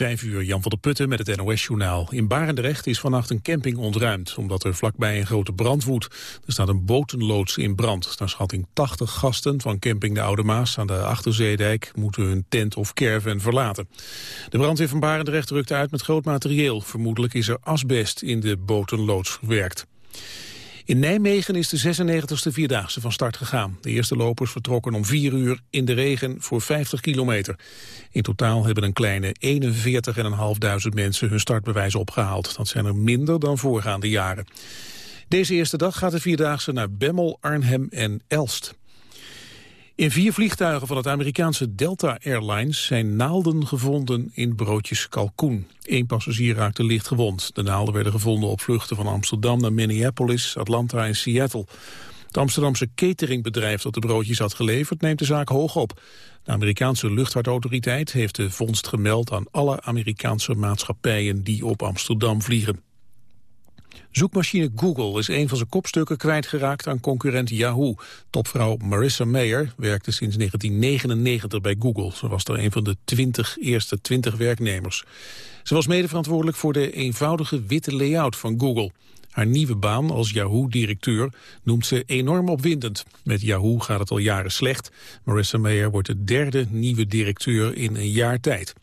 Vijf uur, Jan van der Putten met het NOS-journaal. In Barendrecht is vannacht een camping ontruimd, omdat er vlakbij een grote brand woedt. Er staat een botenloods in brand. Naar schatting 80 gasten van camping De Oude Maas aan de Achterzeedijk moeten hun tent of caravan verlaten. De brandweer van Barendrecht rukt uit met groot materieel. Vermoedelijk is er asbest in de botenloods verwerkt. In Nijmegen is de 96e Vierdaagse van start gegaan. De eerste lopers vertrokken om 4 uur in de regen voor 50 kilometer. In totaal hebben een kleine 41.500 mensen hun startbewijs opgehaald. Dat zijn er minder dan voorgaande jaren. Deze eerste dag gaat de Vierdaagse naar Bemmel, Arnhem en Elst. In vier vliegtuigen van het Amerikaanse Delta Airlines zijn naalden gevonden in broodjes kalkoen. Eén passagier raakte licht gewond. De naalden werden gevonden op vluchten van Amsterdam naar Minneapolis, Atlanta en Seattle. Het Amsterdamse cateringbedrijf dat de broodjes had geleverd neemt de zaak hoog op. De Amerikaanse luchtvaartautoriteit heeft de vondst gemeld aan alle Amerikaanse maatschappijen die op Amsterdam vliegen. Zoekmachine Google is een van zijn kopstukken kwijtgeraakt aan concurrent Yahoo. Topvrouw Marissa Mayer werkte sinds 1999 bij Google. Ze was er een van de 20 eerste 20 werknemers. Ze was mede verantwoordelijk voor de eenvoudige witte layout van Google. Haar nieuwe baan als Yahoo-directeur noemt ze enorm opwindend. Met Yahoo gaat het al jaren slecht. Marissa Mayer wordt de derde nieuwe directeur in een jaar tijd.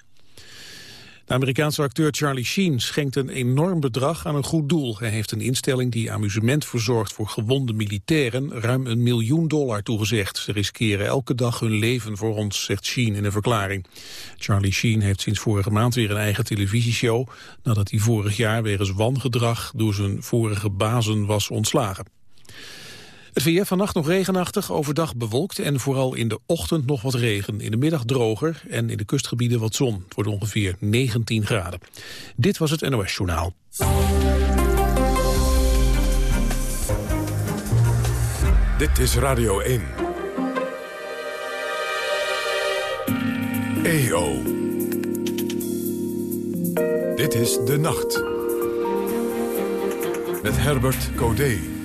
De Amerikaanse acteur Charlie Sheen schenkt een enorm bedrag aan een goed doel. Hij heeft een instelling die amusement verzorgt voor gewonde militairen ruim een miljoen dollar toegezegd. Ze riskeren elke dag hun leven voor ons, zegt Sheen in een verklaring. Charlie Sheen heeft sinds vorige maand weer een eigen televisieshow... nadat hij vorig jaar wegens wangedrag door zijn vorige bazen was ontslagen. Het weer vannacht nog regenachtig, overdag bewolkt en vooral in de ochtend nog wat regen. In de middag droger en in de kustgebieden wat zon. Het wordt ongeveer 19 graden. Dit was het NOS Journaal. Dit is Radio 1. EO. Dit is De Nacht. Met Herbert Codé.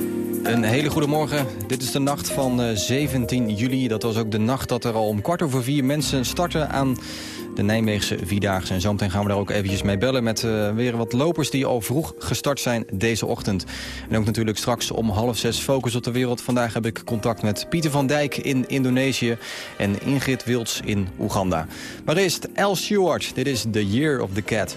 Een hele goede morgen. Dit is de nacht van 17 eh, juli. Dat was ook de nacht dat er al om kwart over vier mensen starten aan de Nijmeegse Vierdaagse. En zometeen gaan we daar ook eventjes mee bellen met uh, weer wat lopers die al vroeg gestart zijn deze ochtend. En ook natuurlijk straks om half zes Focus op de Wereld. Vandaag heb ik contact met Pieter van Dijk in Indonesië en Ingrid Wilds in Oeganda. Maar eerst Al Stewart. Dit is The Year of the Cat.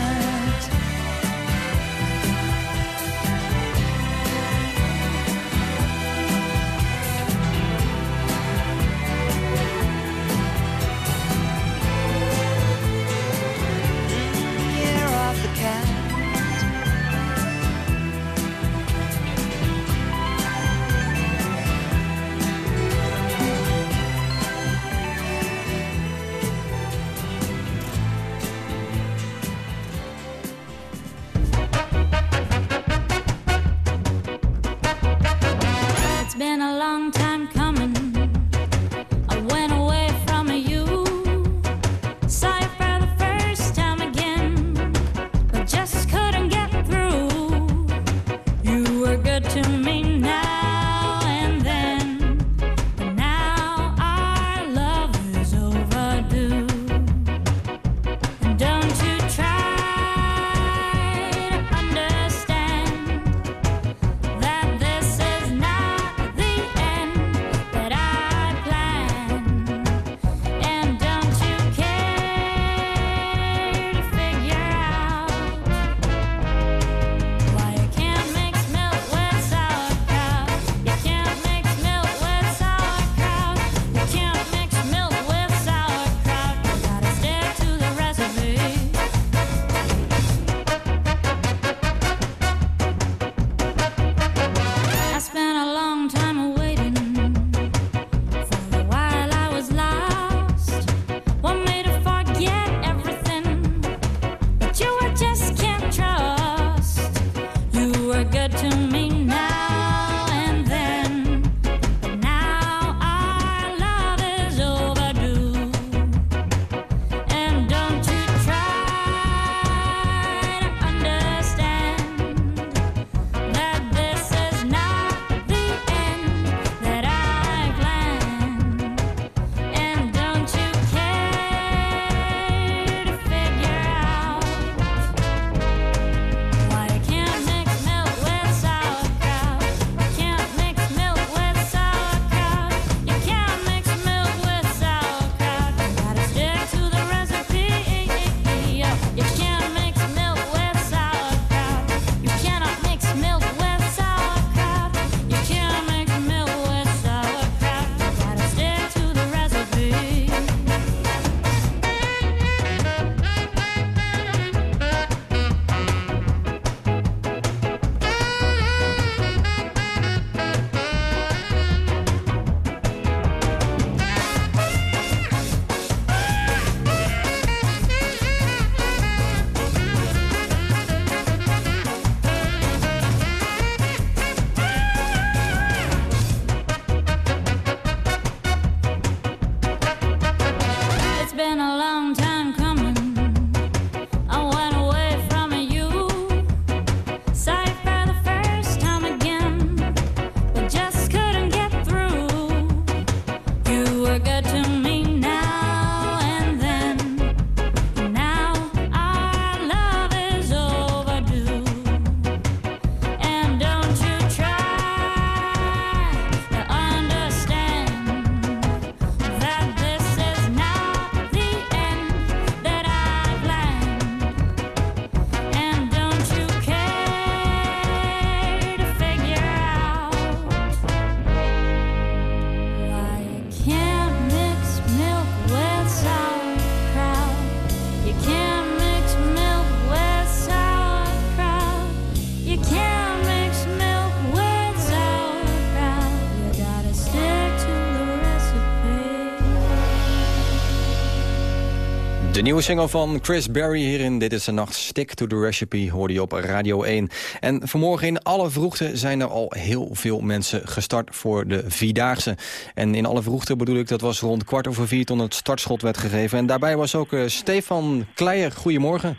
De nieuwe single van Chris Berry hierin Dit is de Nacht. Stick to the Recipe hoorde je op Radio 1. En vanmorgen in alle vroegte zijn er al heel veel mensen gestart voor de Vierdaagse. En in alle vroegte bedoel ik, dat was rond kwart over vier toen het startschot werd gegeven. En daarbij was ook uh, Stefan Kleijer. Goedemorgen.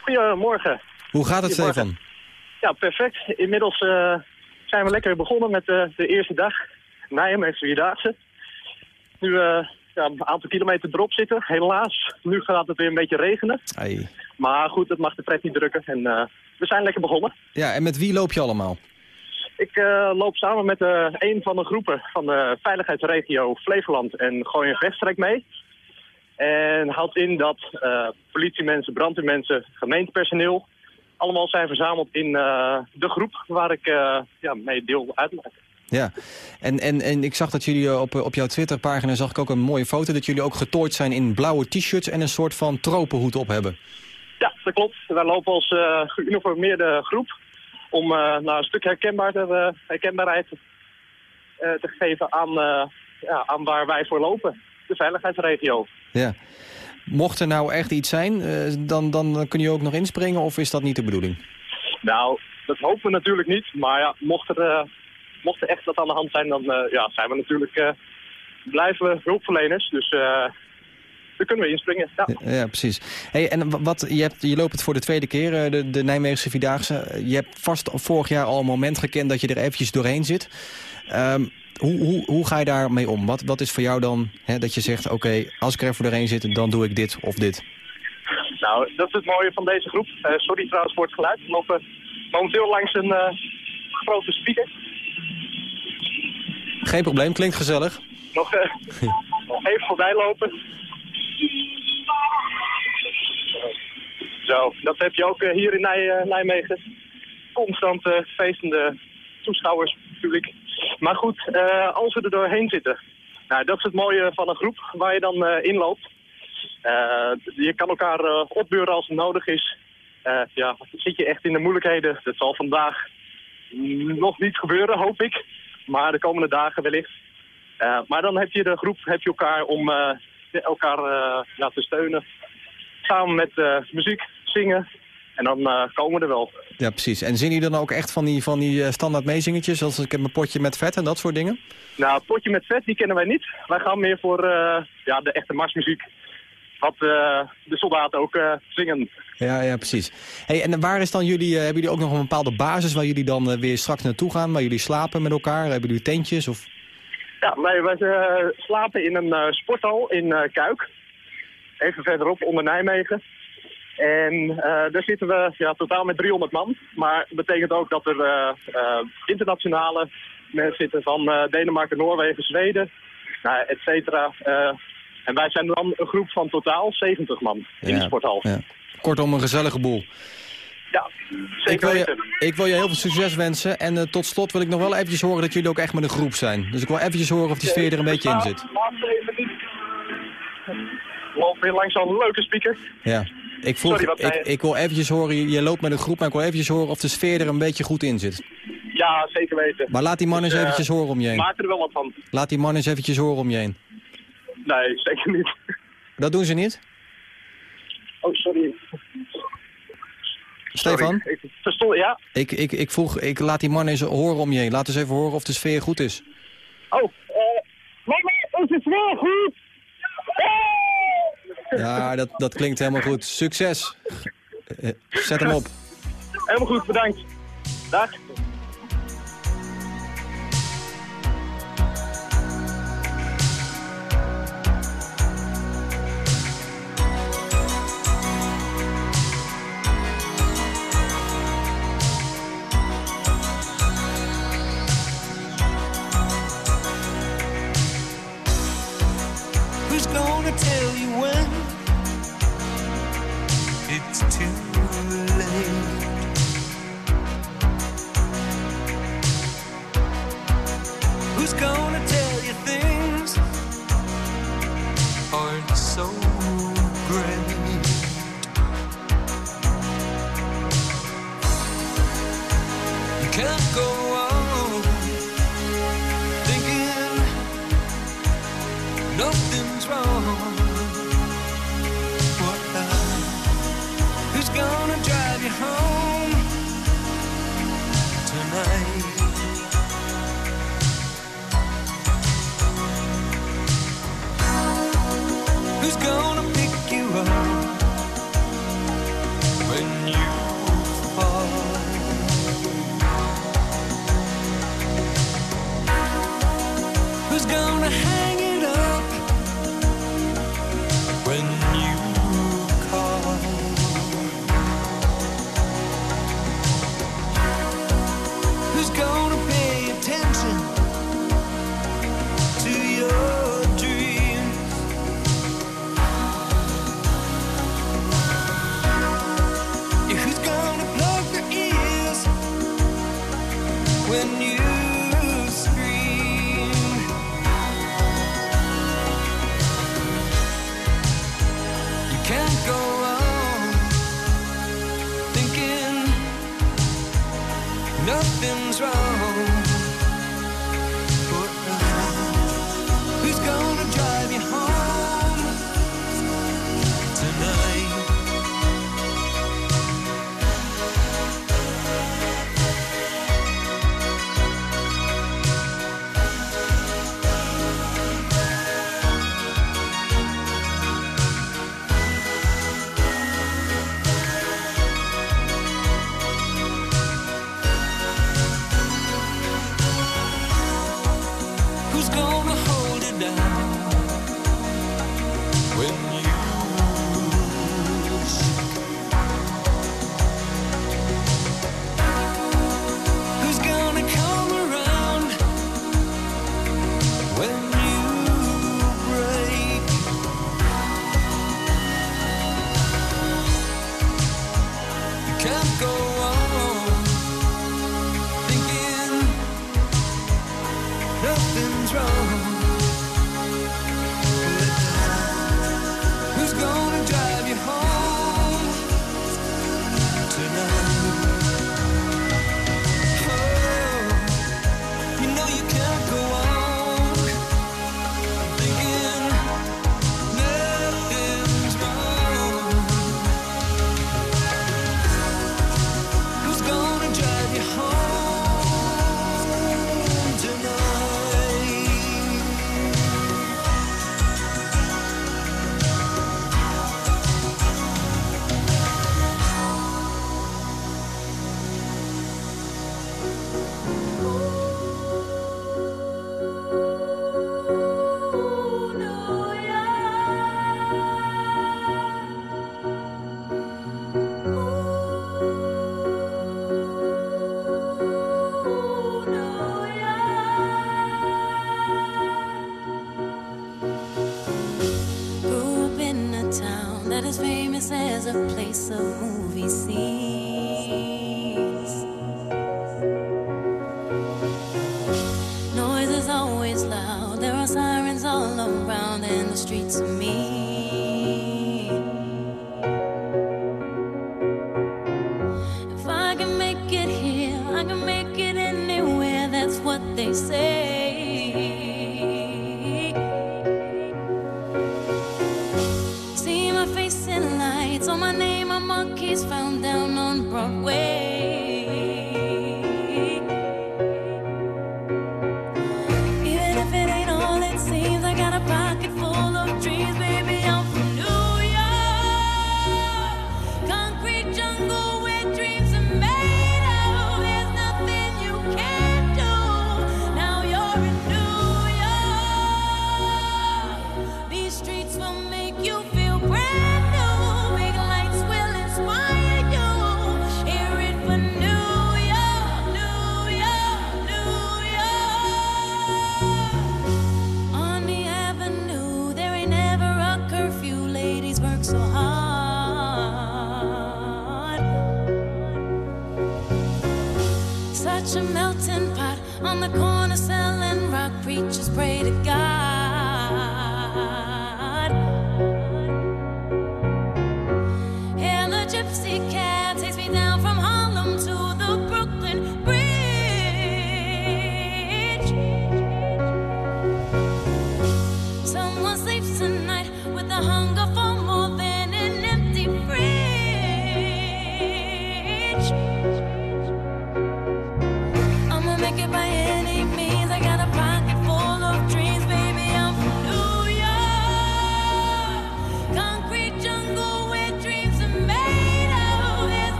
Goedemorgen. Hoe gaat het, Stefan? Ja, perfect. Inmiddels uh, zijn we lekker begonnen met uh, de eerste dag. Nijmegen Vierdaagse. Nu ja, een aantal kilometer erop zitten. Helaas, nu gaat het weer een beetje regenen. Ai. Maar goed, het mag de pret niet drukken. En uh, we zijn lekker begonnen. Ja, en met wie loop je allemaal? Ik uh, loop samen met uh, een van de groepen van de veiligheidsregio Flevoland en Gooi en Vechtstreek mee. En houdt in dat politiemensen, brandweermensen, gemeentepersoneel... allemaal zijn verzameld in de groep waar ik ja, mee deel uitmaak. Ja, en, en, en ik zag dat jullie op, op jouw Twitterpagina zag ik ook een mooie foto... dat jullie ook getooid zijn in blauwe t-shirts en een soort van tropenhoed op hebben. Ja, dat klopt. Wij lopen als uh, geuniformeerde groep om uh, nou, een stuk herkenbaar te, uh, herkenbaarheid te geven aan, ja, aan waar wij voor lopen. De veiligheidsregio. Ja. Mocht er nou echt iets zijn, dan, dan kun je ook nog inspringen of is dat niet de bedoeling? Nou, dat hopen we natuurlijk niet. Maar ja, mocht er mocht er echt wat aan de hand zijn, dan uh, ja, zijn we natuurlijk uh, blijven hulpverleners. Dus uh, daar kunnen we inspringen. Ja, ja precies. Hey, en wat, je, hebt, je loopt het voor de tweede keer, de, de Nijmeegse Vierdaagse. Je hebt vast vorig jaar al een moment gekend dat je er eventjes doorheen zit. Um, hoe, hoe, hoe ga je daarmee om? Wat, wat is voor jou dan hè, dat je zegt, oké, okay, als ik er even doorheen zit, dan doe ik dit of dit? Nou, dat is het mooie van deze groep. sorry trouwens voor het geluid. We lopen momenteel langs een grote speaker. Geen probleem, klinkt gezellig. Nog, uh, nog even voorbij lopen. Zo, dat heb je ook uh, hier in Nij, uh, Nijmegen. Constant feestende toeschouwers, publiek. Maar goed, als we er doorheen zitten. Nou, dat is het mooie van een groep waar je dan in loopt. je kan elkaar opbeuren als het nodig is. ja, zit je echt in de moeilijkheden. Dat zal vandaag nog niet gebeuren, hoop ik. Maar de komende dagen wellicht. Uh, maar dan heb je de groep, heb je elkaar om uh, elkaar uh, ja, te steunen. Samen met muziek, zingen. En dan komen we er wel. Ja, precies. En zingen jullie dan ook echt van die, van die standaard meezingetjes? Zoals ik heb een potje met vet en dat soort dingen? Nou, potje met vet, die kennen wij niet. Wij gaan meer voor ja, de echte marsmuziek. Wat de soldaten ook zingen. Ja, ja, precies. Hey, en waar is dan jullie, uh, hebben jullie ook nog een bepaalde basis waar jullie dan weer straks naartoe gaan? Waar jullie slapen met elkaar? Hebben jullie tentjes? Of... Ja, wij, wij slapen in een sporthal in Kuik. Even verderop, onder Nijmegen. En daar zitten we ja, totaal met 300 man. Maar dat betekent ook dat er internationale mensen zitten van Denemarken, Noorwegen, Zweden, nou, et cetera. En wij zijn dan een groep van totaal 70 man in ja, de sporthal. Ja. Kortom, een gezellige boel. Ja, zeker ik wil, weten. je, ik wil je heel veel succes wensen. En uh, tot slot wil ik nog wel eventjes horen dat jullie ook echt met een groep zijn. Dus ik wil eventjes horen of die sfeer er een beetje in zit. Loop weer langs zo'n leuke speaker. Ja. Ik, vroeg, Sorry, ik, ik, wil eventjes horen, je loopt met een groep, maar ik wil eventjes horen of de sfeer er een beetje goed in zit. Ja, zeker weten. Maar laat die man eens uh, eventjes horen om je heen. Maak er wel wat van. Laat die man eens eventjes horen om je heen. Nee, zeker niet. Dat doen ze niet? Oh, sorry. Stefan? Sorry. Ik verstond, ja? Ik, ik, ik vroeg, ik laat die man eens horen om je heen. Laat eens even horen of de sfeer goed is. Oh, nee, nee, is de sfeer goed? Ja, dat, dat klinkt helemaal goed. Succes. Zet hem op. Helemaal goed, bedankt. Dag. tell you when it's too late. Who's gonna tell you things aren't so?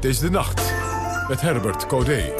Dit is de nacht met Herbert Codé.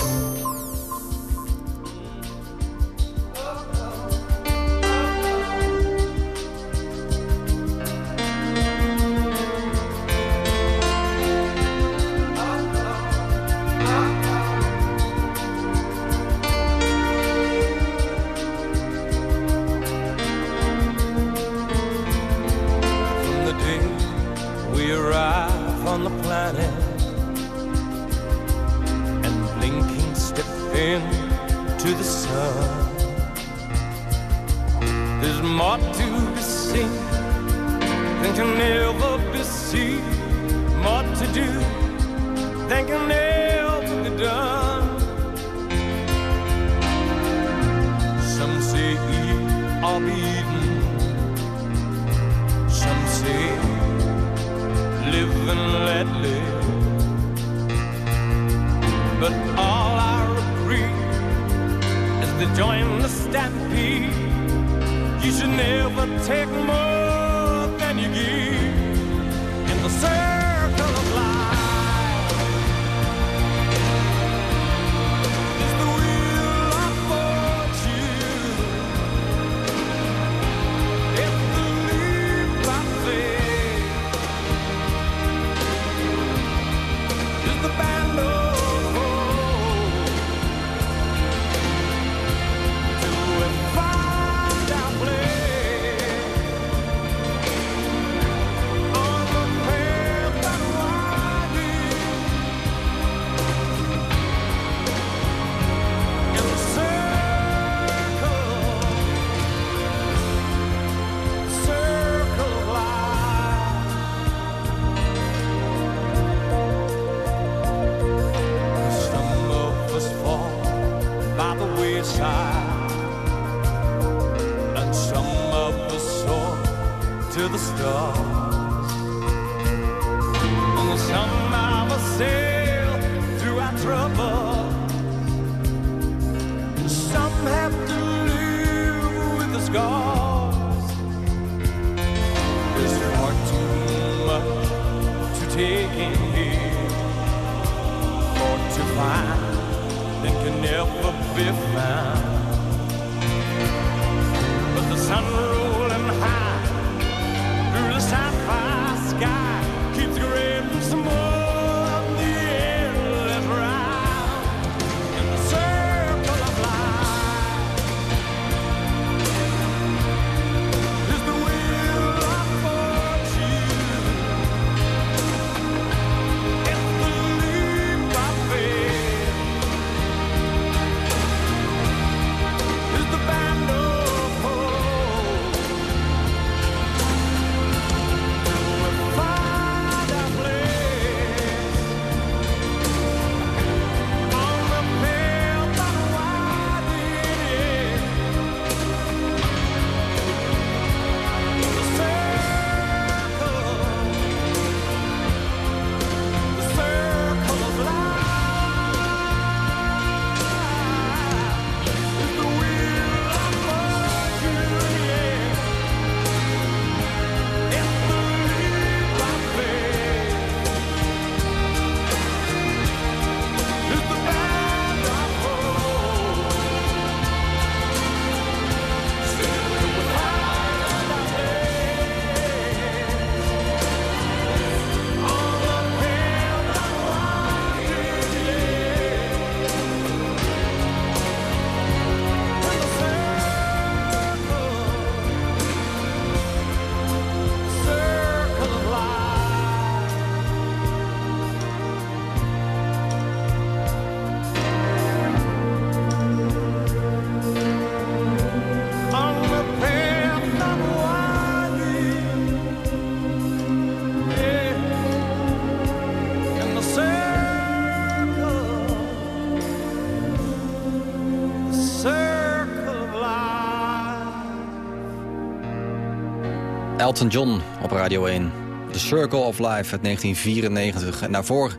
Elton John op Radio 1. The Circle of Life uit 1994. En daarvoor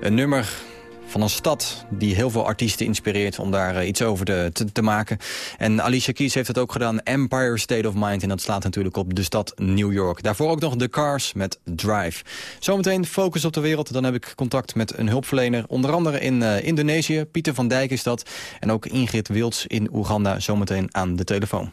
een nummer van een stad die heel veel artiesten inspireert... om daar eh, iets over te, te, maken. En Alicia Keys heeft het ook gedaan, Empire State of Mind. En dat slaat natuurlijk op de stad New York. Daarvoor ook nog The Cars met Drive. Zometeen Focus op de Wereld. Dan heb ik contact met een hulpverlener. Onder andere in uh, Indonesië. Pieter van Dijk is dat. En ook Ingrid Wilds in Oeganda. Zometeen aan de telefoon.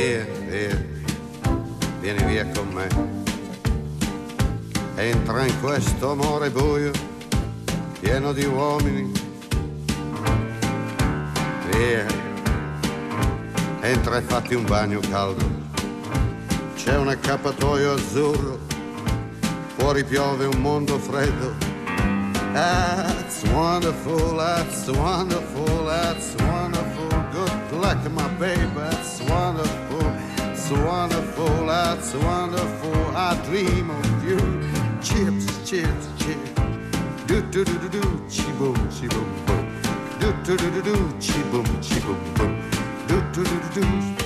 Via, via, vieni via con me. Entra in questo amore buio, pieno di uomini. Via, entra e fatti un bagno caldo. C'è un accappatoio azzurro, fuori piove un mondo freddo. That's wonderful, that's wonderful, that's wonderful. Good luck, my baby, that's wonderful. It's wonderful, that's wonderful. I dream of you. Chips, chips, chips. Do do do do do, chi boom, chi boom boom. Do do do do do, chi boom, chi boom boom. Do do do do do.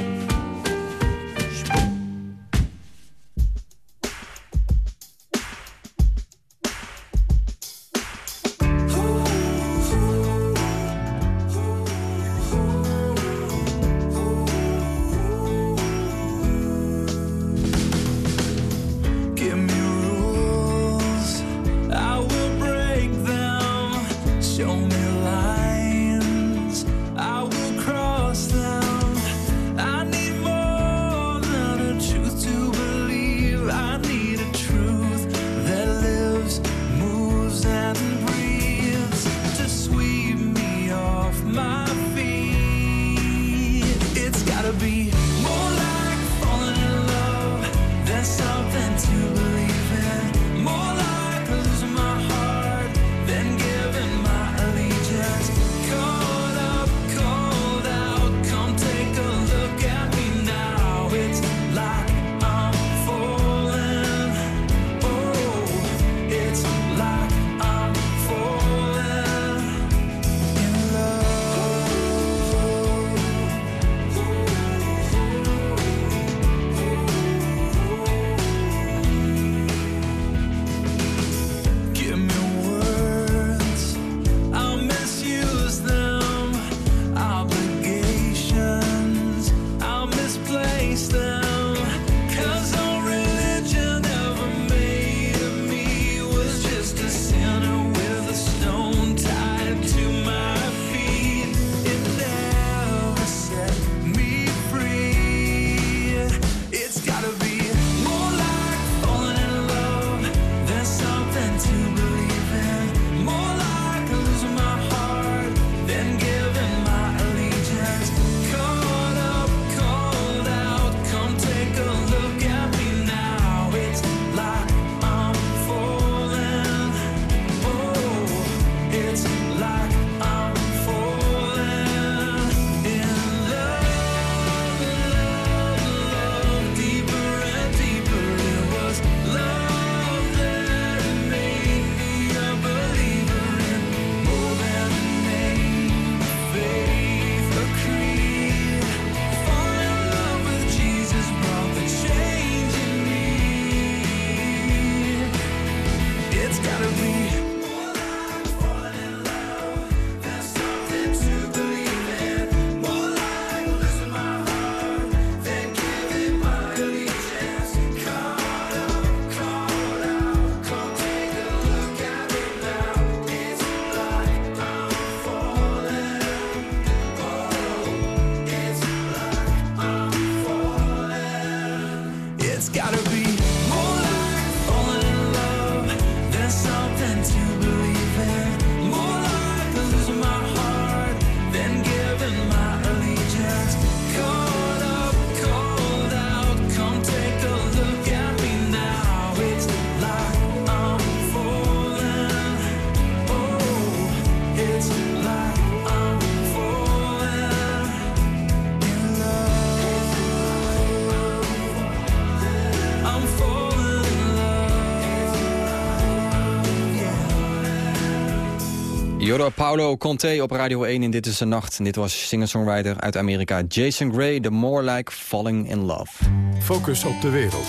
Jodo Paulo Conte op Radio 1 in Dit is de Nacht. En dit was singer-songwriter uit Amerika Jason Gray, The More Like Falling in Love. Focus op de wereld.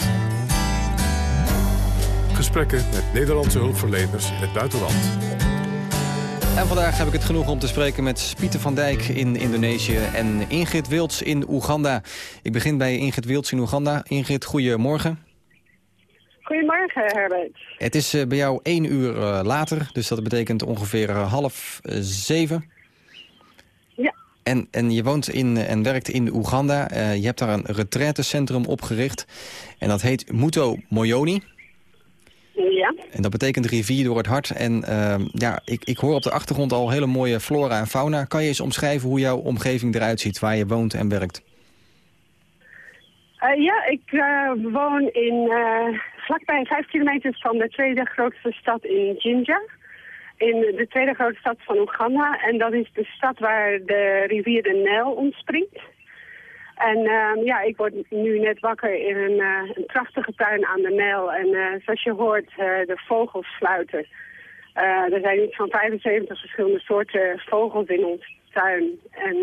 Gesprekken met Nederlandse hulpverleners in het buitenland. En vandaag heb ik het genoeg om te spreken met Pieter van Dijk in Indonesië... en Ingrid Wilds in Oeganda. Ik begin bij Ingrid Wilds in Oeganda. Ingrid, goedemorgen. Goedemorgen, Herbert. Het is eh, bij jou één uur eh, later, dus dat betekent ongeveer eh, half zeven. Ja. En, en je woont in, en werkt in Oeganda. Je hebt daar een retraitecentrum opgericht. En dat heet Muto Moyoni. Ja. En dat betekent rivier door het hart. En ehm, ja, ik, ik hoor op de achtergrond al hele mooie flora en fauna. Kan je eens omschrijven hoe jouw omgeving eruit ziet, waar je woont en werkt? Ja, ik woon in, vlakbij vijf kilometer van de tweede grootste stad in Jinja. In de tweede grootste stad van Oeganda. En dat is de stad waar de rivier de Nijl ontspringt. En ehm, ja, ik word nu net wakker in een, eh, een prachtige tuin aan de Nijl. En eh, zoals je hoort, eh, de vogels fluiten. Er zijn iets van 75 verschillende soorten vogels in onze tuin. En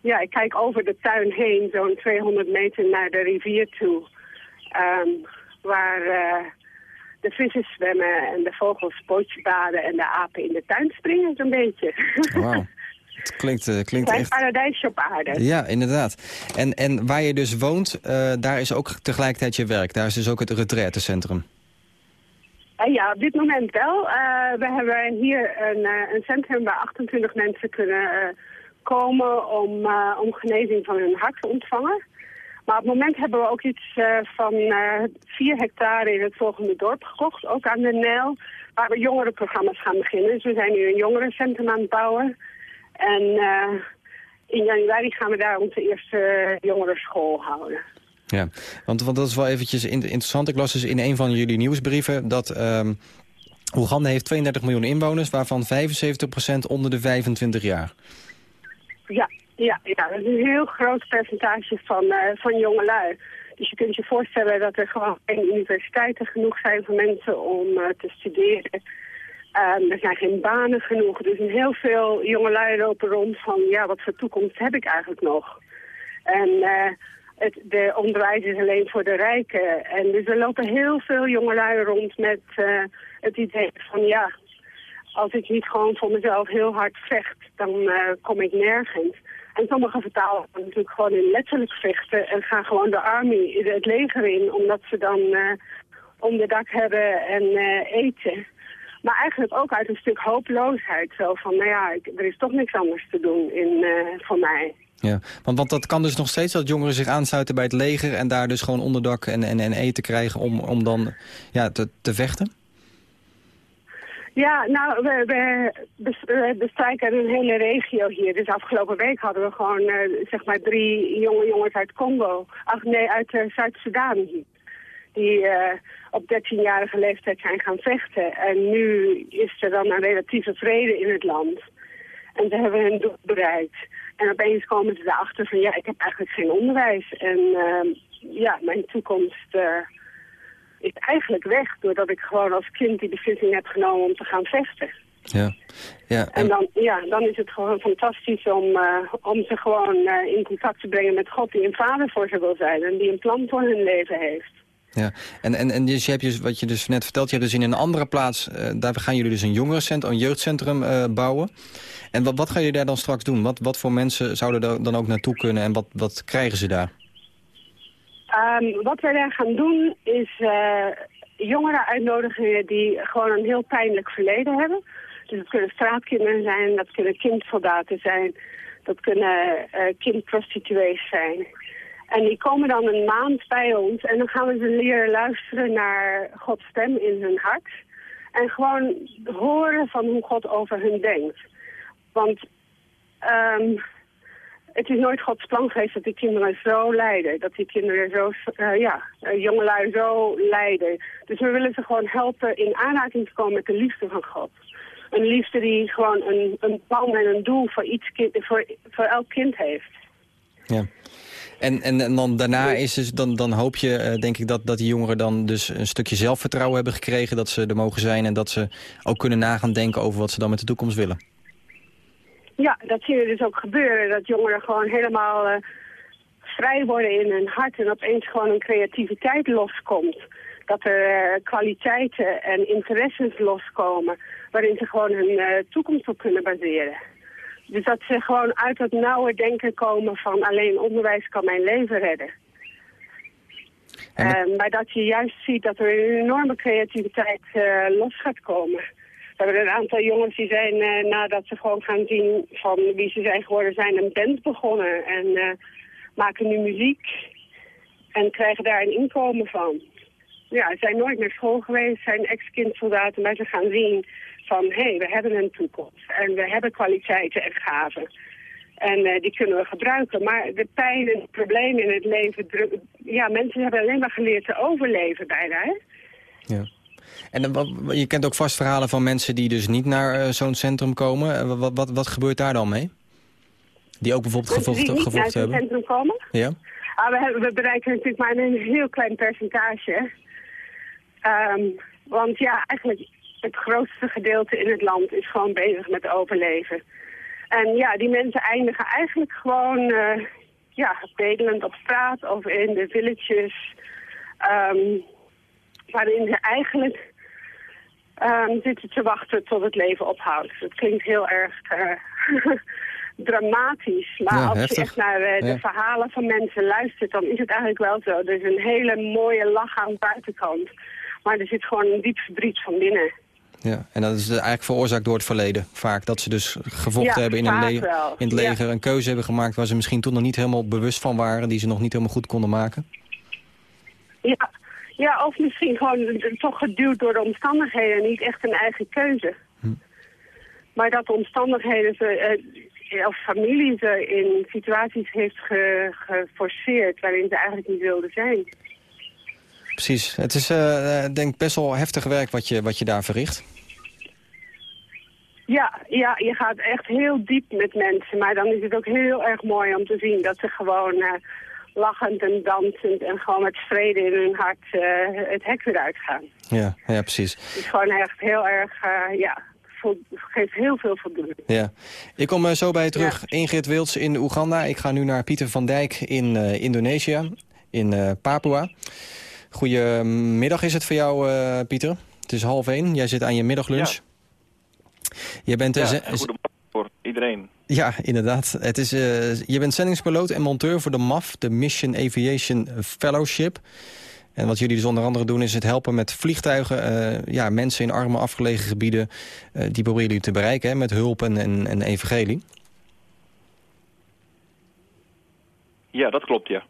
ja, ik kijk over de tuin heen, zo'n 200 meter naar de rivier toe. ehm, waar eh, de vissen zwemmen en de vogels pootje baden en de apen in de tuin springen zo'n beetje. Wauw. Het klinkt, eh, klinkt echt... paradijsje op aarde. Ja, inderdaad. En, en waar je dus woont, eh, daar is ook tegelijkertijd je werk. Daar is dus ook het retraitecentrum. Ja, op dit moment wel. We hebben hier een, een centrum waar 28 mensen kunnen komen om, om genezing van hun hart te ontvangen. Maar op het moment hebben we ook iets eh, van eh 4 hectare in het volgende dorp gekocht, ook aan de Nijl, waar we jongerenprogramma's gaan beginnen. Dus we zijn nu een jongerencentrum aan het bouwen. En eh, in januari gaan we daar onze eerste jongerenschool houden. Ja, want, want dat is wel eventjes in- interessant. Ik las dus in een van jullie nieuwsbrieven dat ehm Oeganda heeft 32 miljoen inwoners... waarvan 75% onder de 25 jaar. Ja, ja, ja, dat is een heel groot percentage van, eh, van jongelui. Dus je kunt je voorstellen dat er gewoon geen universiteiten genoeg zijn voor mensen om eh, te studeren. Ehm, er zijn geen banen genoeg. Dus heel veel jongelui lopen rond van, ja, wat voor toekomst heb ik eigenlijk nog? En eh, het de onderwijs is alleen voor de rijken. En dus er lopen heel veel jongelui rond met het idee van, ja, als ik niet gewoon voor mezelf heel hard vecht, dan kom ik nergens. En sommige vertalen natuurlijk gewoon in letterlijk vechten en gaan gewoon de army, het leger in, omdat ze dan eh om de dak hebben en eh, eten. Maar eigenlijk ook uit een stuk hopeloosheid. Zo van, nou ja, ik, er is toch niks anders te doen in, eh, voor mij. Ja, want, want dat kan dus nog steeds dat jongeren zich aansluiten bij het leger... en daar dus gewoon onderdak en, en, en eten krijgen om, om dan ja, te, te vechten? Ja, nou, we, we, bes- we bestrijken een hele regio hier. Dus afgelopen week hadden we gewoon, eh, zeg maar, drie jonge jongens uit Congo. Ach nee, uit eh, Zuid-Soedan hier. Die eh, op 13-jarige leeftijd zijn gaan vechten. En nu is er dan een relatieve vrede in het land. En ze hebben hun doel bereikt. En opeens komen ze erachter van, ja, ik heb eigenlijk geen onderwijs. En ja, mijn toekomst... is eigenlijk weg doordat ik gewoon als kind die beslissing heb genomen om te gaan vechten. Ja, ja En dan, ja, dan is het gewoon fantastisch om, eh, om ze gewoon eh, in contact te brengen met God die een vader voor ze wil zijn en die een plan voor hun leven heeft. Ja, en, en, en dus je hebt je, wat je dus net vertelt, je hebt dus in een andere plaats, eh, daar gaan jullie dus een jongerencentrum, een jeugdcentrum bouwen. En wat, wat gaan jullie daar dan straks doen? Wat, wat voor mensen zouden er dan ook naartoe kunnen en wat, wat krijgen ze daar? Ehm, wat wij daar gaan doen is eh, jongeren uitnodigen die gewoon een heel pijnlijk verleden hebben. Dus dat kunnen straatkinderen zijn, dat kunnen kindsoldaten zijn, dat kunnen eh kindprostituees zijn. En die komen dan een maand bij ons en dan gaan we ze leren luisteren naar Gods stem in hun hart. En gewoon horen van hoe God over hun denkt. Want ehm, het is nooit Gods plan geweest dat die kinderen zo lijden. Dat die kinderen zo, eh, ja, eh, jongelui zo lijden. Dus we willen ze gewoon helpen in aanraking te komen met de liefde van God. Een liefde die gewoon een, een plan en een doel voor, iets kind, voor, voor elk kind heeft. Ja. En, en, en dan daarna is dus, dan, dan hoop je, eh, denk ik, dat, dat die jongeren dan dus een stukje zelfvertrouwen hebben gekregen. Dat ze er mogen zijn en dat ze ook kunnen nagaan denken over wat ze dan met de toekomst willen. Ja, dat zien we dus ook gebeuren. Dat jongeren gewoon helemaal eh, vrij worden in hun hart en opeens gewoon een creativiteit loskomt. Dat er eh, kwaliteiten en interesses loskomen waarin ze gewoon hun eh, toekomst op kunnen baseren. Dus dat ze gewoon uit dat nauwe denken komen van alleen onderwijs kan mijn leven redden. En maar dat je juist ziet dat er een enorme creativiteit los gaat komen. We hebben een aantal jongens die zijn, eh, nadat ze gewoon gaan zien van wie ze zijn geworden, zijn een band begonnen. En eh, maken nu muziek en krijgen daar een inkomen van. Ja, ze zijn nooit naar school geweest, zijn ex-kindsoldaten, maar ze gaan zien van hé, hey, we hebben een toekomst. En we hebben kwaliteiten en gaven. En eh, die kunnen we gebruiken. Maar de pijn en problemen in het leven... Ja, mensen hebben alleen maar geleerd te overleven bijna, hè? Ja. En wat- je kent ook vast verhalen van mensen die dus niet naar eh, zo'n centrum komen. Eh, Wat, wat, wat gebeurt daar dan mee? Die ook bijvoorbeeld Mensen die gevochten, niet naar gevochten het hebben? centrum komen. Ja? Ah, we, hebben, we bereiken natuurlijk maar een heel klein percentage. Ehm, want ja, eigenlijk het grootste gedeelte in het land is gewoon bezig met overleven. En ja, die mensen eindigen eigenlijk gewoon eh, ja, bedelend op straat of in de villages. ehm, waarin ze eigenlijk ehm, zitten te wachten tot het leven ophoudt. Dat klinkt heel erg eh, dramatisch. Maar Ja, als heftig. je echt naar eh, de Ja. verhalen van mensen luistert, dan is het eigenlijk wel zo. Er is een hele mooie lach aan de buitenkant. Maar er zit gewoon een diep verdriet van binnen. Ja, en dat is eigenlijk veroorzaakt door het verleden. Vaak dat ze dus gevochten Ja, hebben in, een in het Ja. leger. Een keuze hebben gemaakt waar ze misschien toen nog niet helemaal bewust van waren. Die ze nog niet helemaal goed konden maken. Ja, ja of misschien gewoon toch geduwd door de omstandigheden, niet echt een eigen keuze. Hm. Maar dat de omstandigheden ze, eh, of familie ze in situaties heeft ge- geforceerd waarin ze eigenlijk niet wilden zijn. Precies. Het is eh, eh, denk ik best wel heftig werk wat je, wat je daar verricht. Ja, ja, je gaat echt heel diep met mensen. Maar dan is het ook heel erg mooi om te zien dat ze gewoon lachend en dansend en gewoon met vrede in hun hart eh, het hek weer uitgaan. Ja, ja precies. Het is gewoon echt heel erg, eh, ja, geeft heel veel voldoening. Ja. Ik kom eh, zo bij je terug. Ingrid Wils in Oeganda. Ik ga nu naar Pieter van Dijk in eh, Indonesië, in eh, Papua. Goedemiddag is het voor jou, eh, Pieter. Het is half één. Jij zit aan je middaglunch. Je bent Ja, voor iedereen. Ja, inderdaad. Het is, eh, je bent zendingspiloot en monteur voor de MAF, de Mission Aviation Fellowship. En wat jullie dus onder andere doen is het helpen met vliegtuigen... eh, ja, mensen in arme afgelegen gebieden, eh, die proberen jullie te bereiken... Hè, met hulp en, en, en evangelie. Ja, dat klopt, ja.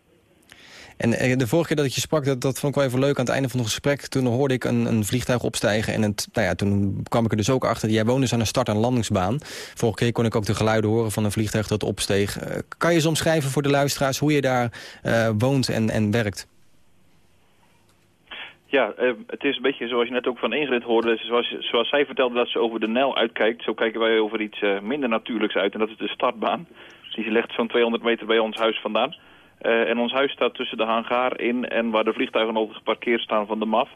En eh, de vorige keer dat ik je sprak, dat, dat vond ik wel even leuk aan het einde van het gesprek. Toen hoorde ik een, een vliegtuig opstijgen. En het, nou ja, toen kwam ik er dus ook achter. Jij woont dus aan een start- en landingsbaan. Vorige keer kon ik ook de geluiden horen van een vliegtuig dat opsteeg. Eh, kan je eens omschrijven voor de luisteraars hoe je daar eh, woont en, en werkt? Ja, het is een beetje zoals je net ook van Ingrid hoorde. Zoals, zoals zij vertelde dat ze over de Nijl uitkijkt, zo kijken wij over iets minder natuurlijks uit. En dat is de startbaan. Die ligt zo'n 200 meter bij ons huis vandaan. Eh, en ons huis staat tussen de hangaar in en waar de vliegtuigen altijd geparkeerd staan van de MAF.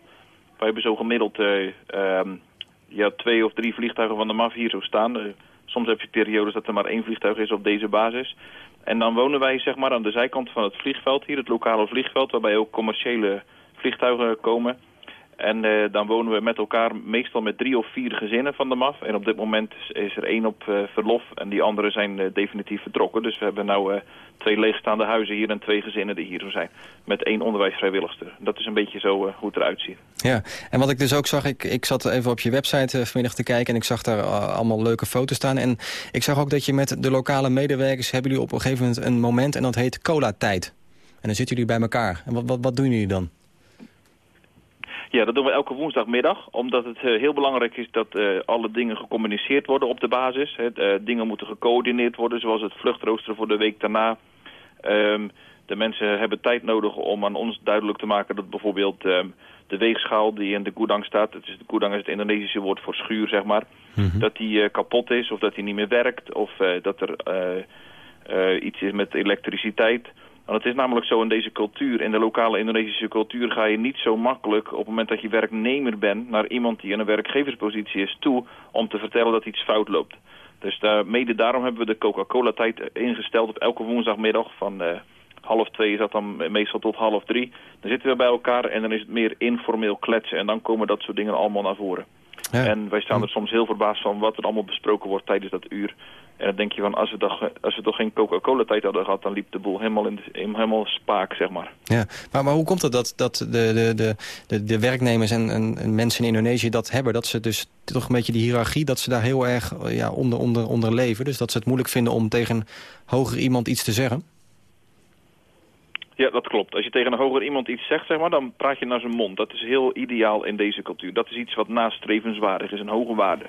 Wij hebben zo gemiddeld eh, ehm, ja, twee of drie vliegtuigen van de MAF hier zo staan. Eh, soms heb je periodes dat er maar één vliegtuig is op deze basis. En dan wonen wij zeg maar aan de zijkant van het vliegveld hier, het lokale vliegveld, waarbij ook commerciële vliegtuigen komen. En eh, dan wonen we met elkaar meestal met drie of vier gezinnen van de MAF. En op dit moment is, er één op eh, verlof en die anderen zijn eh, definitief vertrokken. Dus we hebben nu twee leegstaande huizen hier en twee gezinnen die hier zo zijn. Met één onderwijsvrijwilligster. Dat is een beetje zo hoe het eruit ziet. Ja, en wat ik dus ook zag, ik, ik zat even op je website vanmiddag te kijken... en ik zag daar allemaal leuke foto's staan. En ik zag ook dat je met de lokale medewerkers... hebben jullie op een gegeven moment een moment en dat heet cola-tijd. En dan zitten jullie bij elkaar. En wat, wat, wat doen jullie dan? Ja, dat doen we elke woensdagmiddag. Omdat het eh, heel belangrijk is dat eh, alle dingen gecommuniceerd worden op de basis. Hè. Eh, dingen moeten gecoördineerd worden, zoals het vluchtrooster voor de week daarna. Ehm, de mensen hebben tijd nodig om aan ons duidelijk te maken dat bijvoorbeeld ehm, de weegschaal die in de Goedang staat, het is, de Goedang is het Indonesische woord voor schuur, zeg maar, dat die kapot is of dat die niet meer werkt of dat er iets is met elektriciteit. Want het is namelijk zo in deze cultuur, in de lokale Indonesische cultuur... ga je niet zo makkelijk op het moment dat je werknemer bent... naar iemand die in een werkgeverspositie is toe... om te vertellen dat iets fout loopt. Dus daar, mede daarom hebben we de Coca-Cola-tijd ingesteld op elke woensdagmiddag van... eh, half twee is dat dan meestal tot half drie. Dan zitten we bij elkaar en dan is het meer informeel kletsen. En dan komen dat soort dingen allemaal naar voren. Ja. En wij staan er soms heel verbaasd van wat er allemaal besproken wordt tijdens dat uur. En dan denk je van, als we toch, als we toch geen Coca-Cola-tijd hadden gehad... dan liep de boel helemaal, in de, helemaal spaak, zeg maar. Ja, maar, maar hoe komt het dat, dat de, de, de, de, de werknemers en, en, en mensen in Indonesië dat hebben? Dat ze dus toch een beetje die hiërarchie, dat ze daar heel erg ja, onder, onder, onder leven. Dus dat ze het moeilijk vinden om tegen hoger iemand iets te zeggen? Ja, dat klopt. Als je tegen een hoger iemand iets zegt, zeg maar, dan praat je naar zijn mond. Dat is heel ideaal in deze cultuur. Dat is iets wat nastrevenswaardig is, een hoge waarde.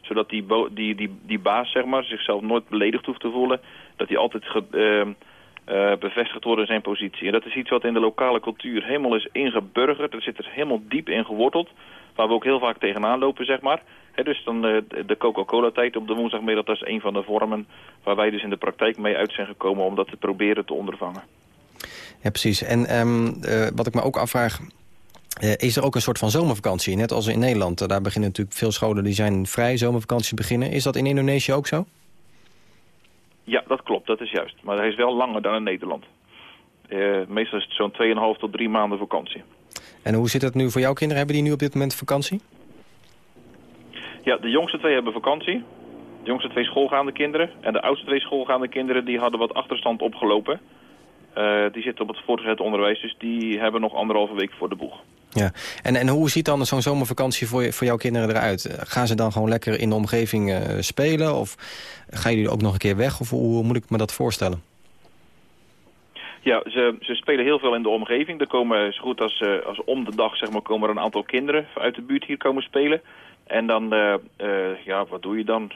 Zodat die, die, die, die baas, zeg maar, zichzelf nooit beledigd hoeft te voelen. Dat hij altijd eh, bevestigd wordt in zijn positie. En dat is iets wat in de lokale cultuur helemaal is ingeburgerd. Dat zit er helemaal diep in geworteld. Waar we ook heel vaak tegenaan lopen, zeg maar. Dus dan eh, de Coca-Cola-tijd op de woensdagmiddag, dat is een van de vormen waar wij dus in de praktijk mee uit zijn gekomen om dat te proberen te ondervangen. Ja, precies. En ehm, eh, wat ik me ook afvraag... eh, is er ook een soort van zomervakantie? Net als in Nederland. Eh, daar beginnen natuurlijk veel scholen die zijn vrij zomervakantie beginnen. Is dat in Indonesië ook zo? Ja, dat klopt, dat is juist. Maar hij is wel langer dan in Nederland. Meestal is het zo'n 2,5 tot 3 maanden vakantie. En hoe zit het nu voor jouw kinderen? Hebben die nu op dit moment vakantie? Ja, de jongste twee hebben vakantie. De jongste twee schoolgaande kinderen. En de oudste twee schoolgaande kinderen die hadden wat achterstand opgelopen. Eh, die zitten op het voortgezet onderwijs, dus die hebben nog anderhalve week voor de boeg. Ja. En, en hoe ziet dan zo'n zomervakantie voor, je, voor jouw kinderen eruit? Eh, Gaan ze dan gewoon lekker in de omgeving eh, spelen? Of gaan jullie ook nog een keer weg? Of hoe, moet ik me dat voorstellen? Ja, ze, ze spelen heel veel in de omgeving. Er komen zo goed als, als om de dag zeg maar, komen er een aantal kinderen uit de buurt hier komen spelen. En dan, ja, wat doe je dan?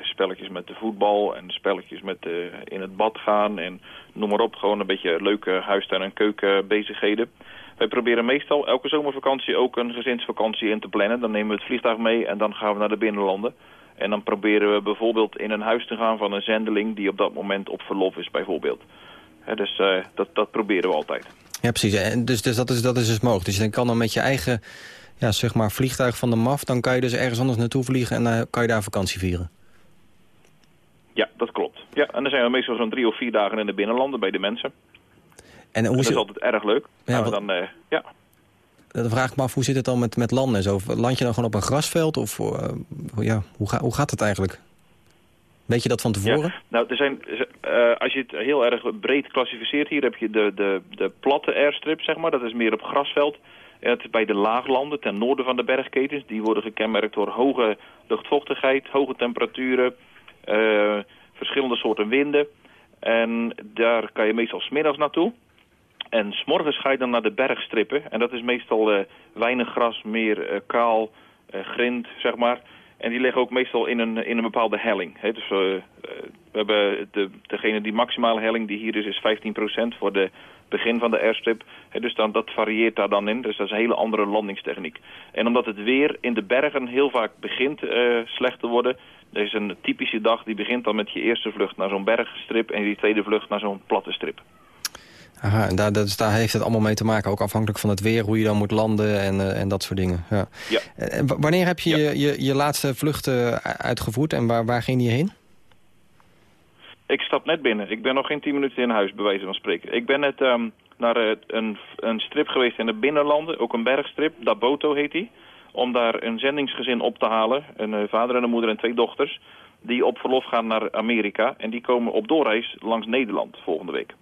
Spelletjes met de voetbal en spelletjes met in het bad gaan en noem maar op. Gewoon een beetje leuke huistuin- en keukenbezigheden. Wij proberen meestal elke zomervakantie ook een gezinsvakantie in te plannen. Dan nemen we het vliegtuig mee en dan gaan we naar de binnenlanden. En dan proberen we bijvoorbeeld in een huis te gaan van een zendeling die op dat moment op verlof is bijvoorbeeld. Dus eh, dat, dat proberen we altijd. Ja, precies. En dus, dus dat, is, dat is dus mogelijk. Dus je kan dan met je eigen ja, zeg maar, vliegtuig van de MAF... dan kan je dus ergens anders naartoe vliegen en dan kan je daar vakantie vieren. Dat klopt. Ja, en dan zijn we meestal zo'n drie of vier dagen in de binnenlanden bij de mensen. En hoe dat is altijd erg leuk. Ja, Nou, wat- dan, eh, ja. dan vraag ik me af, hoe zit het dan met, met landen en zo? Land je dan gewoon op een grasveld? Of eh, ja, hoe, ga, hoe gaat het eigenlijk? Weet je dat van tevoren? Ja, nou, er zijn, eh, als je het heel erg breed klassificeert, hier heb je de, de, de platte airstrip, zeg maar. Dat is meer op grasveld. En het bij de laaglanden ten noorden van de bergketens. Die worden gekenmerkt door hoge luchtvochtigheid, hoge temperaturen, eh, verschillende soorten winden. En daar kan je meestal smiddags naartoe. En s'morgens ga je dan naar de bergstrippen. En dat is meestal eh, weinig gras, meer eh, kaal, eh, grind, zeg maar. En die liggen ook meestal in een, in een bepaalde helling. Dus we hebben de, degene die maximale helling die hier is, is 15% voor de begin van de airstrip. Dus dan, dat varieert daar dan in. Dus dat is een hele andere landingstechniek. En omdat het weer in de bergen heel vaak begint slecht te worden... er is een typische dag die begint dan met je eerste vlucht naar zo'n bergstrip... en die tweede vlucht naar zo'n platte strip. Aha, en daar, dus daar heeft het allemaal mee te maken. Ook afhankelijk van het weer, hoe je dan moet landen en, eh, en dat soort dingen. Ja. Ja. En wanneer heb je, je, je je laatste vlucht eh, uitgevoerd en waar, waar ging die heen? Ik stap net binnen. Ik ben nog geen tien minuten in huis, bij wijze van spreken. Ik ben net ehm, naar eh, een, een strip geweest in de binnenlanden, ook een bergstrip, Daboto heet die. Om daar een zendingsgezin op te halen, een eh, vader en een moeder en twee dochters. Die op verlof gaan naar Amerika en die komen op doorreis langs Nederland volgende week.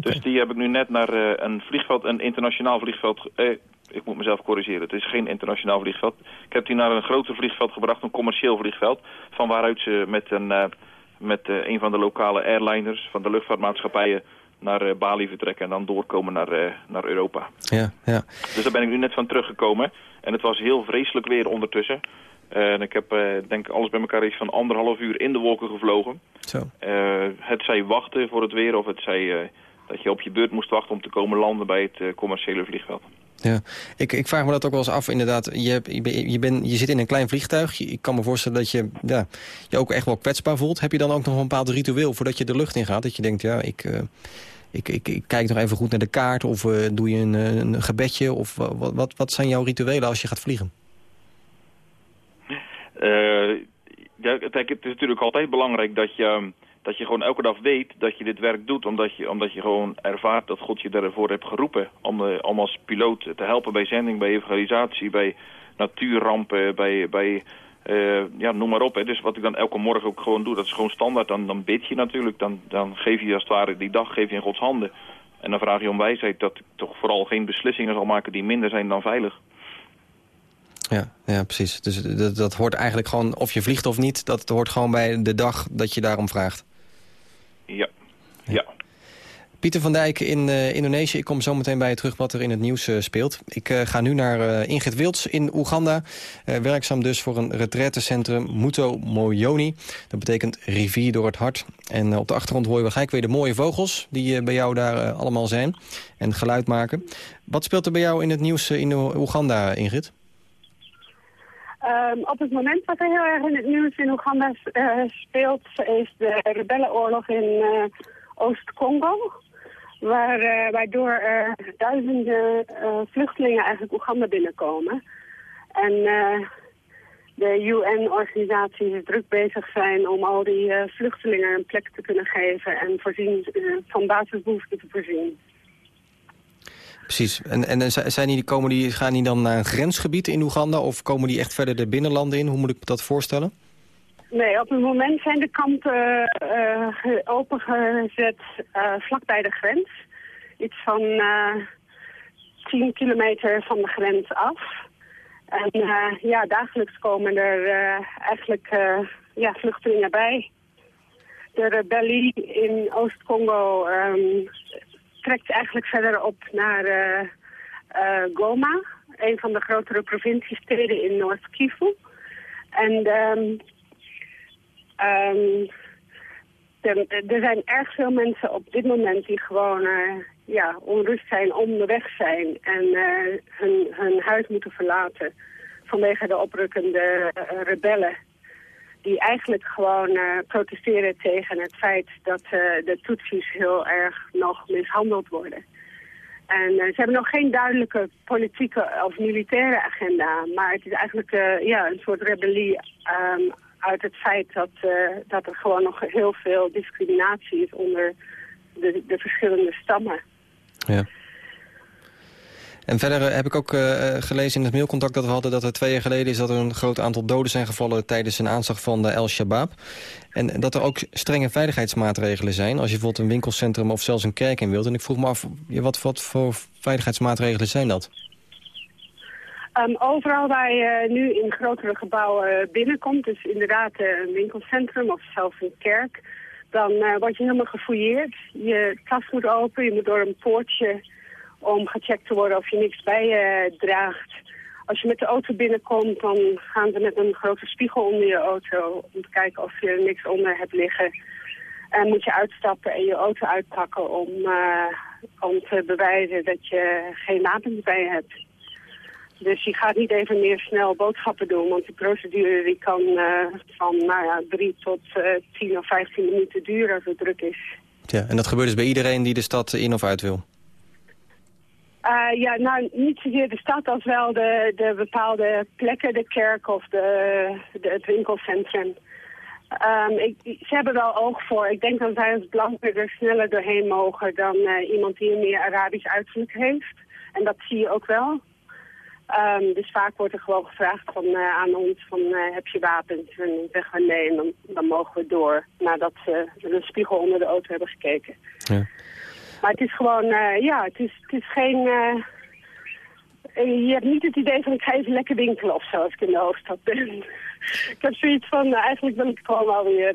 Dus die heb ik nu net naar eh, een vliegveld, een internationaal vliegveld... eh, ik moet mezelf corrigeren, het is geen internationaal vliegveld. Ik heb die naar een groter vliegveld gebracht, een commercieel vliegveld. Van waaruit ze met een, met, een van de lokale airliners van de luchtvaartmaatschappijen naar eh, Bali vertrekken en dan doorkomen naar, eh, naar Europa. Ja, ja. Dus daar ben ik nu net van teruggekomen. En het was heel vreselijk weer ondertussen. En ik heb, eh, denk alles bij elkaar iets van anderhalf uur in de wolken gevlogen. Zo. Het zij wachten voor het weer of het zij dat je op je beurt moest wachten om te komen landen bij het commerciële vliegveld. Ja, ik, ik vraag me dat ook wel eens af, inderdaad. Je, hebt- je, je, ben, je zit in een klein vliegtuig. Ik kan me voorstellen dat je ja, je ook echt wel kwetsbaar voelt. Heb je dan ook nog een bepaald ritueel voordat je de lucht in gaat? Dat je denkt, ja, ik, ik, ik, kijk nog even goed naar de kaart... of eh, doe je een, eh, een gebedje? Of wa- wat, wat, wat zijn jouw rituelen als je gaat vliegen? Eh, ja, het is natuurlijk altijd belangrijk dat je, dat je gewoon elke dag weet dat je dit werk doet. Omdat je, omdat je gewoon ervaart dat God je daarvoor hebt geroepen. Om, om als piloot te helpen bij zending, bij evangelisatie, bij natuurrampen, bij... bij eh, ja, noem maar op. Hè. Dus wat ik dan elke morgen ook gewoon doe, dat is gewoon standaard. Dan, dan bid je natuurlijk. Dan, dan geef je als het ware die dag geef je in Gods handen. En dan vraag je om wijsheid dat ik toch vooral geen beslissingen zal maken die minder zijn dan veilig. Ja, ja precies. Dus dat, dat hoort eigenlijk gewoon, of je vliegt of niet... dat hoort gewoon bij de dag dat je daarom vraagt. Ja. Ja. Pieter van Dijk in eh, Indonesië. Ik kom zo meteen bij je terug wat er in het nieuws eh, speelt. Ik eh, ga nu naar Ingrid Wilds in Oeganda. Werkzaam dus voor een retraitecentrum Muto Moyoni. Dat betekent rivier door het hart. En op de achtergrond hoor je waarschijnlijk weer de mooie vogels... die bij jou daar allemaal zijn en geluid maken. Wat speelt er bij jou in het nieuws in Oeganda, Ingrid? Ehm, op het moment wat er heel erg in het nieuws in Oeganda speelt, is de rebellenoorlog in Oost-Congo. Waar, eh, waardoor er duizenden eh, vluchtelingen eigenlijk Oeganda binnenkomen. En eh, de UN-organisaties druk bezig zijn om al die vluchtelingen een plek te kunnen geven en voorzien, van basisbehoeften te voorzien. Precies. En, en zijn die, komen die, gaan die dan naar een grensgebied in Oeganda... of komen die echt verder de binnenlanden in? Hoe moet ik dat voorstellen? Nee, op het moment zijn de kampen eh, ge- opengezet eh, vlakbij de grens. Iets van eh 10 kilometer van de grens af. En eh, ja, dagelijks komen er eh, eigenlijk eh, ja, vluchtelingen bij. De rebellie in Oost-Congo ehm, trekt eigenlijk verder op naar eh, eh, Goma, een van de grotere provinciesteden in Noord-Kivu. En ehm, Ehm, er, zijn erg veel mensen op dit moment die gewoon eh, ja, onrust zijn, onderweg zijn en eh, hun, hun huis moeten verlaten vanwege de oprukkende eh, rebellen. Die eigenlijk gewoon protesteren tegen het feit dat de Tutsis heel erg nog mishandeld worden. En ze hebben nog geen duidelijke politieke of militaire agenda, maar het is eigenlijk ja, een soort rebellie ehm, uit het feit dat, eh, dat er gewoon nog heel veel discriminatie is onder de, de verschillende stammen. Ja. En verder eh, heb ik ook eh, gelezen in het mailcontact dat we hadden... dat er twee jaar geleden is dat er een groot aantal doden zijn gevallen... tijdens een aanslag van de El-Shabaab. En dat er ook strenge veiligheidsmaatregelen zijn... als je bijvoorbeeld een winkelcentrum of zelfs een kerk in wilt. En ik vroeg me af, wat, wat voor veiligheidsmaatregelen zijn dat? Ehm, overal waar je nu in grotere gebouwen binnenkomt, dus inderdaad eh, een winkelcentrum of zelfs een kerk, dan eh, word je helemaal gefouilleerd. Je tas moet open, je moet door een poortje om gecheckt te worden of je niks bij je draagt. Als je met de auto binnenkomt, dan gaan ze met een grote spiegel onder je auto om te kijken of je niks onder hebt liggen. En moet je uitstappen en je auto uitpakken om, eh, om te bewijzen dat je geen wapens bij je hebt. Dus je gaat niet even meer snel boodschappen doen, want die procedure die kan eh, van nou ja, drie tot eh 10 of 15 minuten duren als het druk is. Ja, en dat gebeurt dus bij iedereen die de stad in of uit wil? Eh, ja, nou, niet zozeer de stad als wel de, de bepaalde plekken, de kerk of de, de, het winkelcentrum. Ehm, ik, ze hebben wel oog voor. Ik denk dat wij als blanken er sneller doorheen mogen dan iemand die een meer Arabisch uiterlijk heeft. En dat zie je ook wel. Ehm, dus vaak wordt er gewoon gevraagd van, eh, aan ons van eh, heb je wapens? En dan zeggen we nee en dan, dan mogen we door nadat ze een spiegel onder de auto hebben gekeken. Ja. Maar het is gewoon, eh, ja, het is, het is geen... je hebt niet het idee van ik ga even lekker winkelen of zo als ik in de hoofdstad ben. ik heb zoiets van, eigenlijk wil ik gewoon wel weer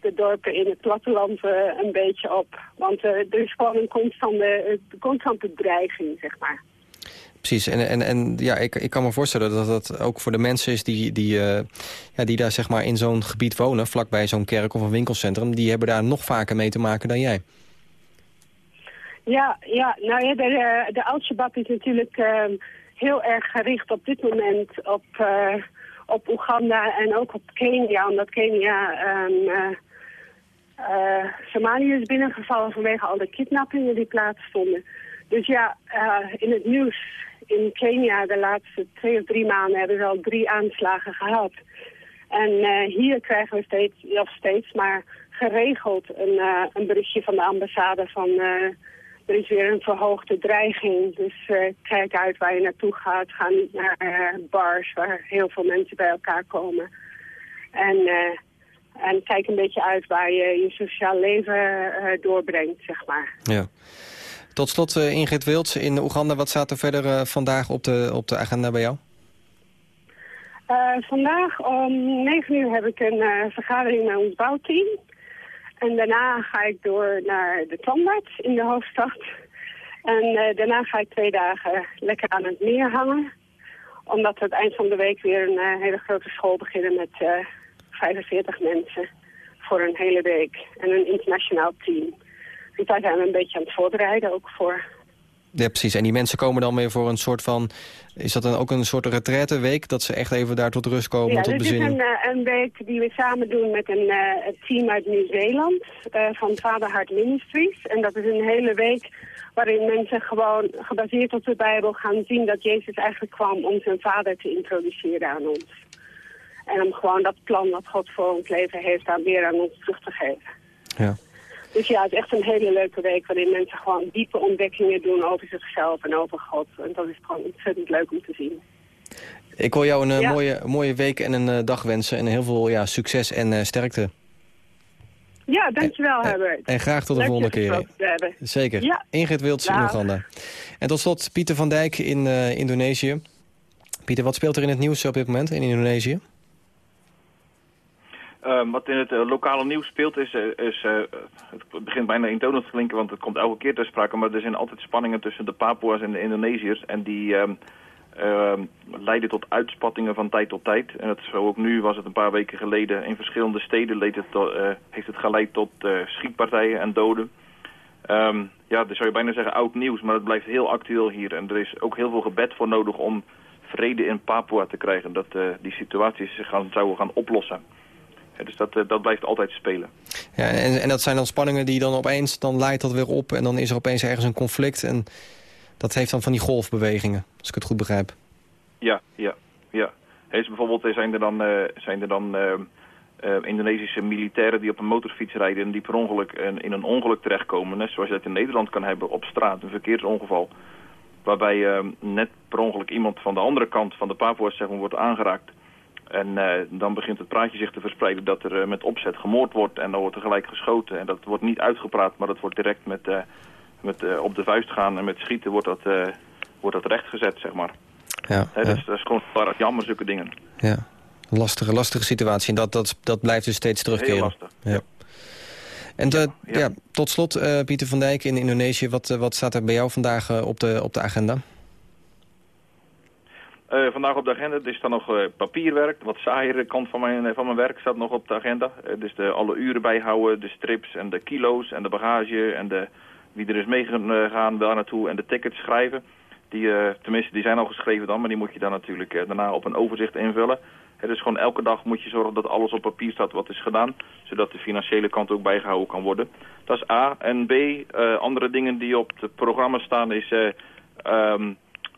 de dorpen in het platteland een beetje op. Want er is gewoon een constante, constante dreiging, zeg maar. Precies, en, en, en ja, ik, ik kan me voorstellen dat dat ook voor de mensen is die, die, eh, ja, die daar zeg maar in zo'n gebied wonen, vlakbij zo'n kerk of een winkelcentrum, die hebben daar nog vaker mee te maken dan jij. Ja, ja, nou ja, de, de Al-Shabaab is natuurlijk ehm, heel erg gericht op dit moment op, eh, op Oeganda en ook op Kenia. Omdat Kenia, eh, Somalië is binnengevallen vanwege al de kidnappingen die plaatsvonden. Dus ja, in het nieuws in Kenia de laatste twee of drie maanden hebben ze al drie aanslagen gehad. En eh, hier krijgen we steeds, of steeds, maar geregeld een, eh, een berichtje van de ambassade van... eh, er is weer een verhoogde dreiging, dus kijk uit waar je naartoe gaat. Ga niet naar bars waar heel veel mensen bij elkaar komen. En, en kijk een beetje uit waar je je sociaal leven doorbrengt, zeg maar. Ja. Tot slot eh, Ingrid Wilds in Oeganda. Wat staat er verder eh, vandaag op de, op de agenda bij jou? Eh, vandaag om 9 uur heb ik een vergadering met ons bouwteam. En daarna ga ik door naar de tandarts in de hoofdstad. En daarna ga ik twee dagen lekker aan het meer hangen. Omdat we het eind van de week weer een hele grote school beginnen met eh 45 mensen. Voor een hele week. En een internationaal team. Dus daar zijn we een beetje aan het voorbereiden ook voor. Ja, precies. En die mensen komen dan weer voor een soort van... Is dat dan ook een soort retraiteweek? Dat ze echt even daar tot rust komen, Ja, tot dit is bezinning? een, eh, een week die we samen doen met een eh, team uit Nieuw-Zeeland eh, van Vaderhart Ministries. En dat is een hele week waarin mensen gewoon gebaseerd op de Bijbel gaan zien dat Jezus eigenlijk kwam om zijn vader te introduceren aan ons. En om gewoon dat plan wat God voor ons leven heeft aan weer aan ons terug te geven. Ja. Dus ja, het is echt een hele leuke week waarin mensen gewoon diepe ontdekkingen doen over zichzelf en over God. En dat is gewoon ontzettend leuk om te zien. Ik wil jou een eh, Ja. mooie, mooie week en een eh, dag wensen. En heel veel ja, succes en eh, sterkte. Ja, dankjewel Herbert. En graag tot de Leuk volgende keer. Zeker. Ja. Ingrid Wilds in Dag. Oeganda. En tot slot Pieter van Dijk in Indonesië. Pieter, wat speelt er in het nieuws op dit moment in Indonesië? Ehm, wat in het eh, lokale nieuws speelt is, eh, is eh, het begint bijna eentonig te klinken, want het komt elke keer ter sprake, maar er zijn altijd spanningen tussen de Papua's en de Indonesiërs en die ehm, ehm, leiden tot uitspattingen van tijd tot tijd. En zo ook nu, was het een paar weken geleden, in verschillende steden leed het heeft het geleid tot schietpartijen en doden. Ja, dat zou je bijna zeggen oud nieuws, maar het blijft heel actueel hier. En er is ook heel veel gebed voor nodig om vrede in Papua te krijgen, dat die situaties zich gaan, zouden gaan oplossen. Dus dat, eh, dat blijft altijd spelen. Ja, en, en dat zijn dan spanningen die dan opeens, dan leidt dat weer op... en dan is er opeens ergens een conflict. En dat heeft dan van die golfbewegingen, als ik het goed begrijp. Ja, ja, ja. Er is bijvoorbeeld zijn er dan, eh, zijn er dan eh, eh, Indonesische militairen die op een motorfiets rijden... en die per ongeluk in een ongeluk terechtkomen. Net zoals je dat in Nederland kan hebben op straat, een verkeersongeval. Waarbij eh, net per ongeluk iemand van de andere kant van de maar, wordt aangeraakt. En eh, dan begint het praatje zich te verspreiden dat er eh, met opzet gemoord wordt. En dan wordt er gelijk geschoten. En dat wordt niet uitgepraat, maar dat wordt direct met, eh, met op de vuist gaan en met schieten wordt dat, wordt dat rechtgezet, zeg maar. Ja, dat, is, dat is gewoon jammer, zulke dingen. ja. Lastige, lastige situatie. En dat, dat, dat blijft dus steeds terugkeren. Heel lastig. Ja. En ja, tot slot, Pieter van Dijk in Indonesië. Wat, wat staat er bij jou vandaag op, de, op de agenda? Eh, vandaag op de agenda is dan nog eh, papierwerk. Wat saaiere kant van mijn, van mijn werk staat nog op de agenda. Eh, dus de, alle uren bijhouden, de strips en de kilo's en de bagage en de, wie er is meegegaan, daar naartoe en de tickets schrijven. Die, tenminste, die zijn al geschreven dan, maar die moet je dan natuurlijk daarna op een overzicht invullen. Het is gewoon elke dag moet je zorgen dat alles op papier staat wat is gedaan. Zodat de financiële kant ook bijgehouden kan worden. Dat is A. En B, andere dingen die op het programma staan is... eh,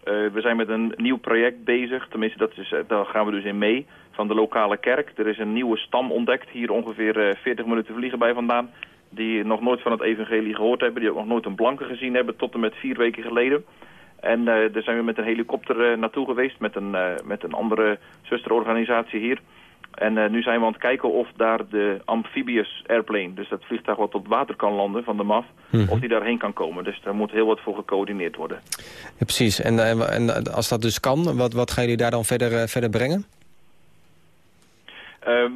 eh, we zijn met een nieuw project bezig. Tenminste, dat is, eh, daar gaan we dus in mee. Van de lokale kerk. Er is een nieuwe stam ontdekt. Hier ongeveer eh, 40 minuten vliegen bij vandaan. Die nog nooit van het evangelie gehoord hebben. Die ook nog nooit een blanke gezien hebben. Tot en met vier weken geleden. En eh, daar zijn we met een helikopter eh, naartoe geweest. Met een, eh, met een andere zusterorganisatie hier. En eh, nu zijn we aan het kijken of daar de amphibious airplane, dus dat vliegtuig wat op water kan landen van de MAF, Mhm. of die daarheen kan komen. Dus daar moet heel wat voor gecoördineerd worden. Ja, precies. En, eh, en eh, als dat dus kan, wat, wat gaan jullie daar dan verder, verder brengen?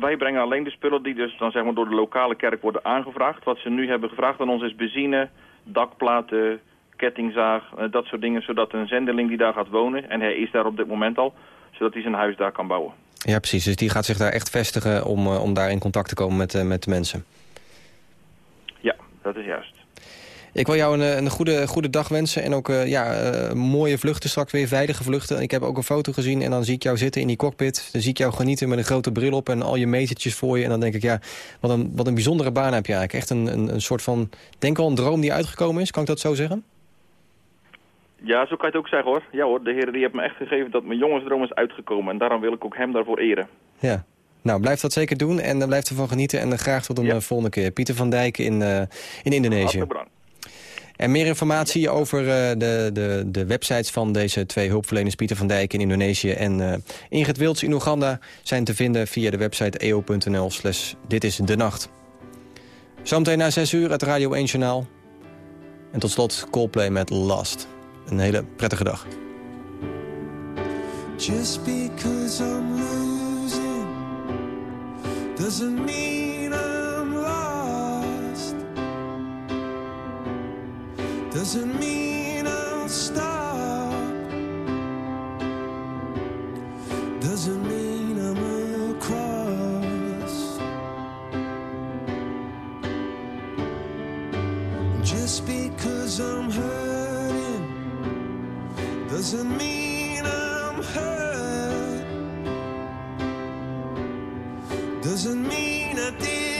Wij brengen alleen de spullen die dus dan zeg maar door de lokale kerk worden aangevraagd. Wat ze nu hebben gevraagd aan ons is benzine, dakplaten, kettingzaag, dat soort dingen. Zodat een zendeling die daar gaat wonen, en hij is daar op dit moment al, zodat hij zijn huis daar kan bouwen. Ja, precies. Dus die gaat zich daar echt vestigen om, eh, om daar in contact te komen met, eh, met de mensen. Ja, dat is juist. Ik wil jou een, een goede, goede dag wensen en ook ja, mooie vluchten straks weer, veilige vluchten. Ik heb ook een foto gezien en dan zie ik jou zitten in die cockpit. Dan zie ik jou genieten met een grote bril op en al je metertjes voor je. En dan denk ik, ja, wat een, wat een bijzondere baan heb je eigenlijk. Echt een, een, een soort van, denk wel een droom die uitgekomen is. Kan ik dat zo zeggen? Ja, zo kan je het ook zeggen hoor. Ja hoor, de heren die hebben me echt gegeven dat mijn jongensdroom is uitgekomen. En daarom wil ik ook hem daarvoor eren. Ja, nou, blijf dat zeker doen en uh, blijf ervan genieten. En graag tot een ja. volgende keer. Pieter van Dijk in, uh, in Indonesië. Hartelijk. En meer informatie over uh, de, de, de websites van deze twee hulpverleners... Pieter van Dijk in Indonesië en uh, Ingrid Wilds in Oeganda... zijn te vinden via de website eo.nl slash dit is de nacht. Zometeen na 6 uur het Radio 1 Journaal. En tot slot Coldplay met Last. Een hele prettige dag. Just because I'm losing doesn't mean I'm lost. Doesn't mean I'll stop. Doesn't mean I'm across. Just because I'm hurting doesn't mean I'm hurt. Doesn't mean I didn't